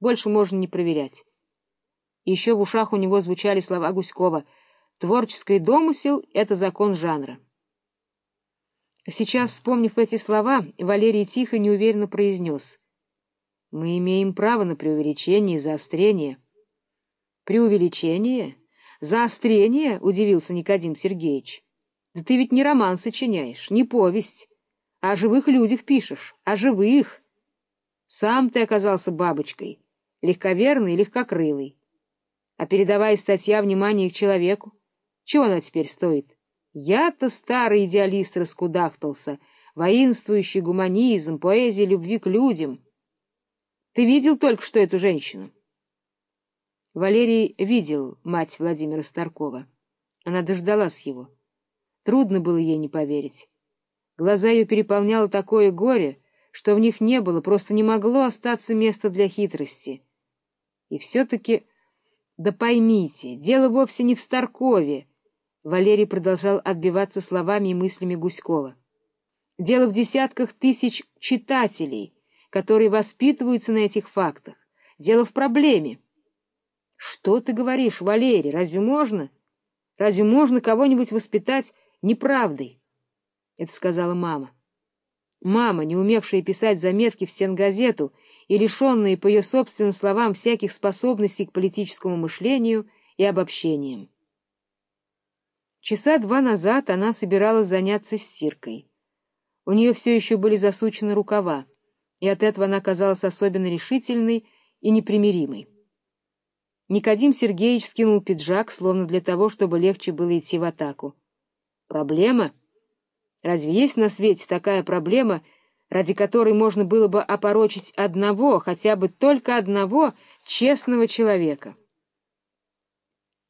Больше можно не проверять. Еще в ушах у него звучали слова Гуськова «Творческий домысел — это закон жанра». Сейчас, вспомнив эти слова, Валерий тихо и неуверенно произнес. «Мы имеем право на преувеличение и заострение». «Преувеличение? Заострение?» — удивился Никодим Сергеевич. «Да ты ведь не роман сочиняешь, не повесть, а о живых людях пишешь, о живых. Сам ты оказался бабочкой, легковерный и легкокрылый. А передавая статья внимание к человеку, чего она теперь стоит?» Я-то старый идеалист раскудахтался, воинствующий гуманизм, поэзия любви к людям. Ты видел только что эту женщину? Валерий видел мать Владимира Старкова. Она дождалась его. Трудно было ей не поверить. Глаза ее переполняло такое горе, что в них не было, просто не могло остаться места для хитрости. И все-таки, да поймите, дело вовсе не в Старкове, Валерий продолжал отбиваться словами и мыслями Гуськова. Дело в десятках тысяч читателей, которые воспитываются на этих фактах. Дело в проблеме. Что ты говоришь, Валерий, разве можно? Разве можно кого-нибудь воспитать неправдой? Это сказала мама. Мама, не умевшая писать заметки в стенгазету и лишенная, по ее собственным словам, всяких способностей к политическому мышлению и обобщениям. Часа два назад она собиралась заняться стиркой. У нее все еще были засучены рукава, и от этого она казалась особенно решительной и непримиримой. Никодим Сергеевич скинул пиджак, словно для того, чтобы легче было идти в атаку. Проблема? Разве есть на свете такая проблема, ради которой можно было бы опорочить одного, хотя бы только одного честного человека?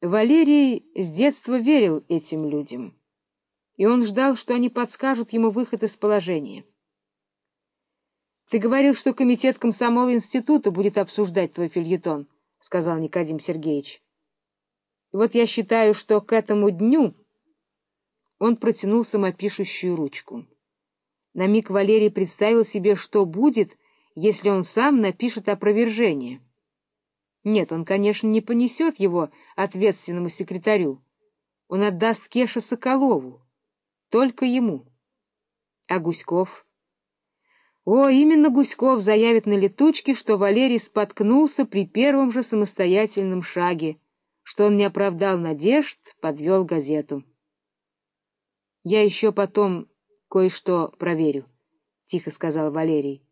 Валерий с детства верил этим людям, и он ждал, что они подскажут ему выход из положения. — Ты говорил, что комитет комсомола института будет обсуждать твой фильетон, — сказал Никодим Сергеевич. — Вот я считаю, что к этому дню... Он протянул самопишущую ручку. На миг Валерий представил себе, что будет, если он сам напишет опровержение. Нет, он, конечно, не понесет его ответственному секретарю. Он отдаст Кеша Соколову. Только ему. А Гуськов? О, именно Гуськов заявит на летучке, что Валерий споткнулся при первом же самостоятельном шаге, что он не оправдал надежд, подвел газету. Я еще потом кое-что проверю, — тихо сказал Валерий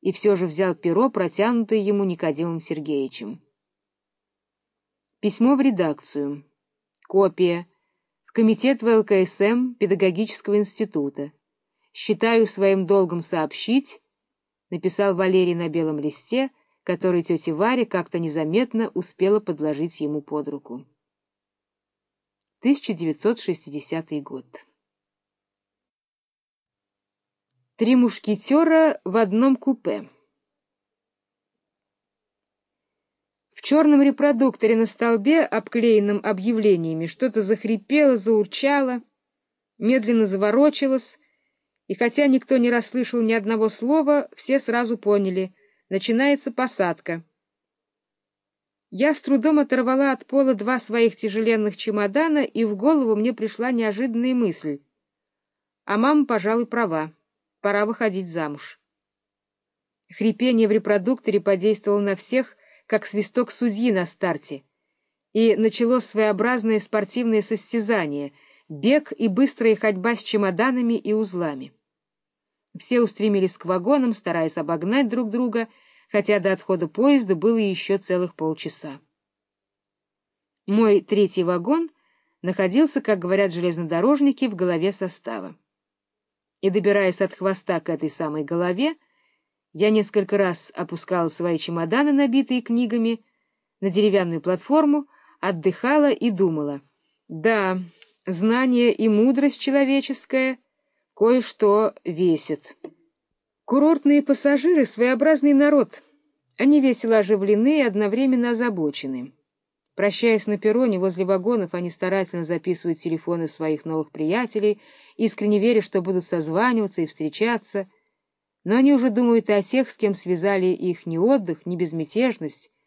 и все же взял перо, протянутое ему Никодимом Сергеевичем. Письмо в редакцию. Копия. В комитет ВЛКСМ Педагогического института. Считаю своим долгом сообщить, написал Валерий на белом листе, который тетя Варя как-то незаметно успела подложить ему под руку. 1960 год. Три мушкетера в одном купе. В черном репродукторе на столбе, обклеенном объявлениями, что-то захрипело, заурчало, медленно заворочилось, и хотя никто не расслышал ни одного слова, все сразу поняли — начинается посадка. Я с трудом оторвала от пола два своих тяжеленных чемодана, и в голову мне пришла неожиданная мысль. А мама, пожалуй, права пора выходить замуж. Хрипение в репродукторе подействовало на всех, как свисток судьи на старте, и началось своеобразное спортивное состязание — бег и быстрая ходьба с чемоданами и узлами. Все устремились к вагонам, стараясь обогнать друг друга, хотя до отхода поезда было еще целых полчаса. Мой третий вагон находился, как говорят железнодорожники, в голове состава и, добираясь от хвоста к этой самой голове, я несколько раз опускала свои чемоданы, набитые книгами, на деревянную платформу, отдыхала и думала. Да, знание и мудрость человеческая кое-что весит. Курортные пассажиры — своеобразный народ. Они весело оживлены и одновременно озабочены. Прощаясь на перроне возле вагонов, они старательно записывают телефоны своих новых приятелей — искренне веря, что будут созваниваться и встречаться. но они уже думают и о тех, с кем связали их ни отдых, ни безмятежность,